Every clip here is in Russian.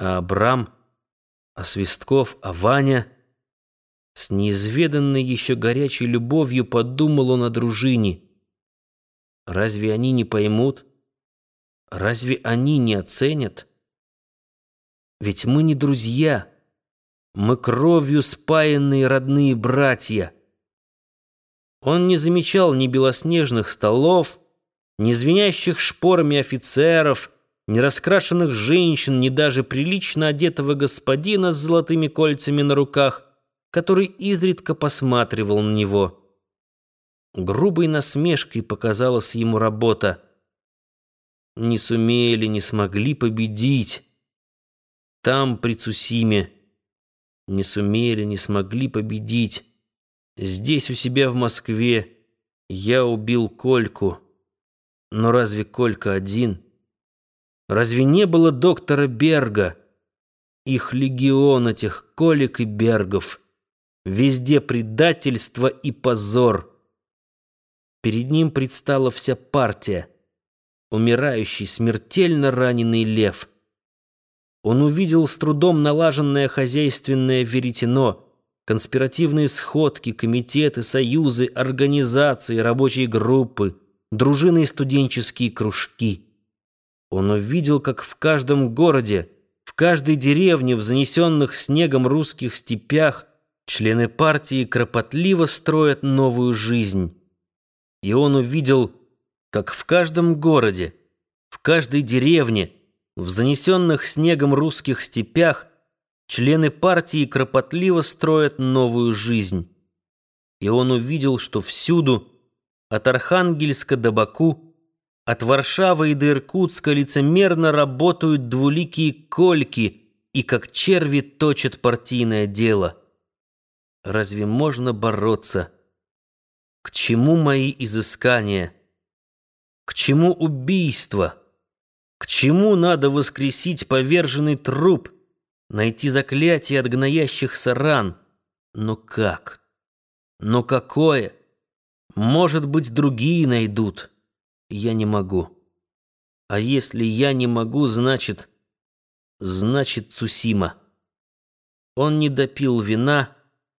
А Абрам, а Свистков, а Ваня... С неизведанной еще горячей любовью подумал он о дружине. Разве они не поймут? Разве они не оценят? Ведь мы не друзья. Мы кровью спаянные родные братья. Он не замечал ни белоснежных столов, ни звенящих шпорами офицеров, ни раскрашенных женщин, ни даже прилично одетого господина с золотыми кольцами на руках, который изредка посматривал на него. Грубой насмешкой показалась ему работа. Не сумели, не смогли победить. Там, при Цусиме, не сумели, не смогли победить. Здесь, у себя в Москве, я убил Кольку. Но разве Колька один? Разве не было доктора Берга? Их легион, этих Колик и Бергов. Везде предательство и позор. Перед ним предстала вся партия. Умирающий, смертельно раненый лев. Он увидел с трудом налаженное хозяйственное веретено, конспиративные сходки, комитеты, союзы, организации, рабочие группы, дружины и студенческие кружки. Он увидел, как в каждом городе, в каждой деревне, в занесенных снегом русских степях члены партии кропотливо строят новую жизнь. И он увидел, как в каждом городе, в каждой деревне, в занесенных снегом русских степях члены партии кропотливо строят новую жизнь. И он увидел, что всюду, от Архангельска до Баку, от Варшавы и до Иркутска лицемерно работают двуликие кольки и как черви точат партийное дело. Разве можно бороться? К чему мои изыскания? К чему убийство? К чему надо воскресить поверженный труп, найти заклятие от гноящихся ран? Но как? Но какое? Может быть, другие найдут. Я не могу. А если я не могу, значит... Значит, Цусима. Он не допил вина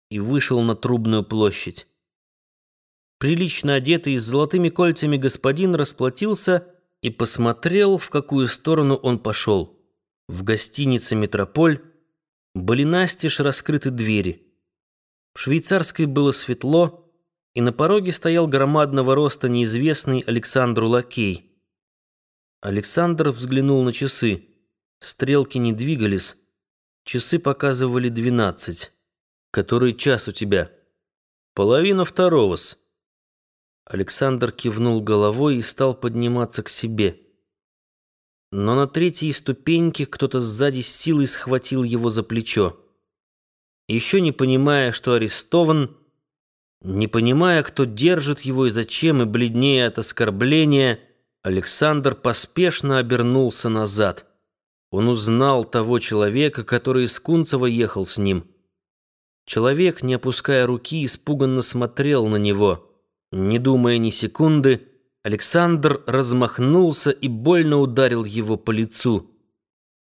и вышел на Трубную площадь. Прилично одетый с золотыми кольцами господин расплатился и посмотрел, в какую сторону он пошел. В гостинице «Метрополь» были настежь раскрыты двери. В швейцарской было светло, и на пороге стоял громадного роста неизвестный Александру Лакей. Александр взглянул на часы. Стрелки не двигались. Часы показывали двенадцать. Который час у тебя? Половина второго-с. Александр кивнул головой и стал подниматься к себе. Но на третьей ступеньке кто-то сзади с силой схватил его за плечо. Еще не понимая, что арестован, не понимая, кто держит его и зачем, и бледнее от оскорбления, Александр поспешно обернулся назад. Он узнал того человека, который из Кунцева ехал с ним. Человек, не опуская руки, испуганно смотрел на него. Не думая ни секунды, Александр размахнулся и больно ударил его по лицу.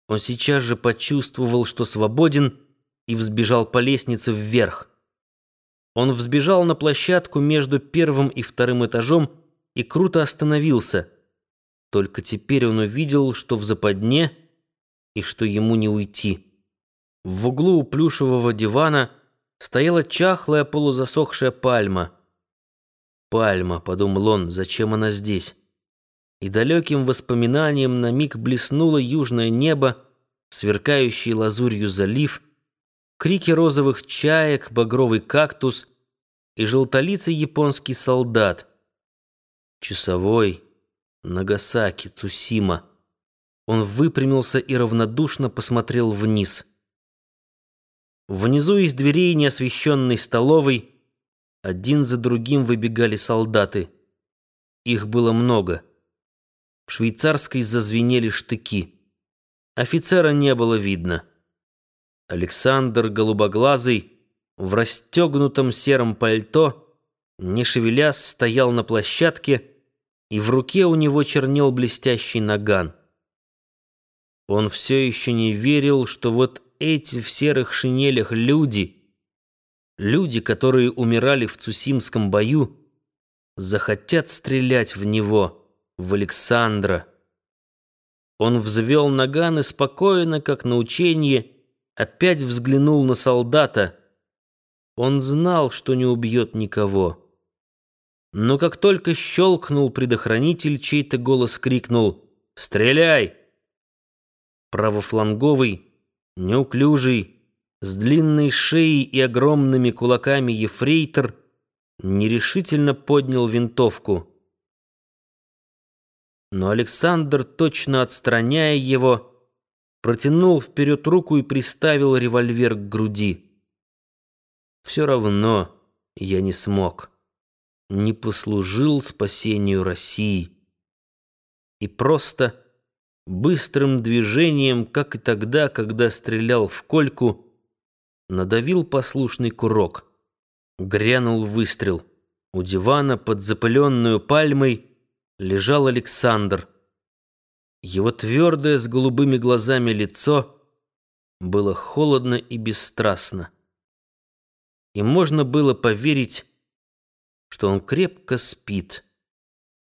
Он сейчас же почувствовал, что свободен, и взбежал по лестнице вверх. Он взбежал на площадку между первым и вторым этажом и круто остановился. Только теперь он увидел, что в западне и что ему не уйти. В углу у плюшевого дивана – стояла чахлая полузасохшая пальма. «Пальма», — подумал он, — «зачем она здесь?» И далеким воспоминанием на миг блеснуло южное небо, сверкающий лазурью залив, крики розовых чаек, багровый кактус и желтолицый японский солдат. Часовой, Нагасаки, Цусима. Он выпрямился и равнодушно посмотрел вниз — Внизу из дверей неосвещенной столовой один за другим выбегали солдаты. Их было много. В швейцарской зазвенели штыки. Офицера не было видно. Александр Голубоглазый в расстегнутом сером пальто, не шевелясь, стоял на площадке, и в руке у него чернел блестящий наган. Он все еще не верил, что вот эти в серых шинелях люди, люди, которые умирали в Цусимском бою, захотят стрелять в него, в Александра. Он взвел наган и спокойно, как на учении, опять взглянул на солдата. Он знал, что не убьет никого. Но как только щелкнул предохранитель, чей-то голос крикнул «Стреляй!». Правофланговый, неуклюжий, с длинной шеей и огромными кулаками ефрейтор нерешительно поднял винтовку. Но Александр, точно отстраняя его, протянул вперед руку и приставил револьвер к груди. Все равно я не смог, не послужил спасению России. И просто быстрым движением, как и тогда, когда стрелял в кольку, надавил послушный курок. Грянул выстрел. У дивана под запыленную пальмой лежал Александр. Его твердое с голубыми глазами лицо было холодно и бесстрастно. И можно было поверить, что он крепко спит.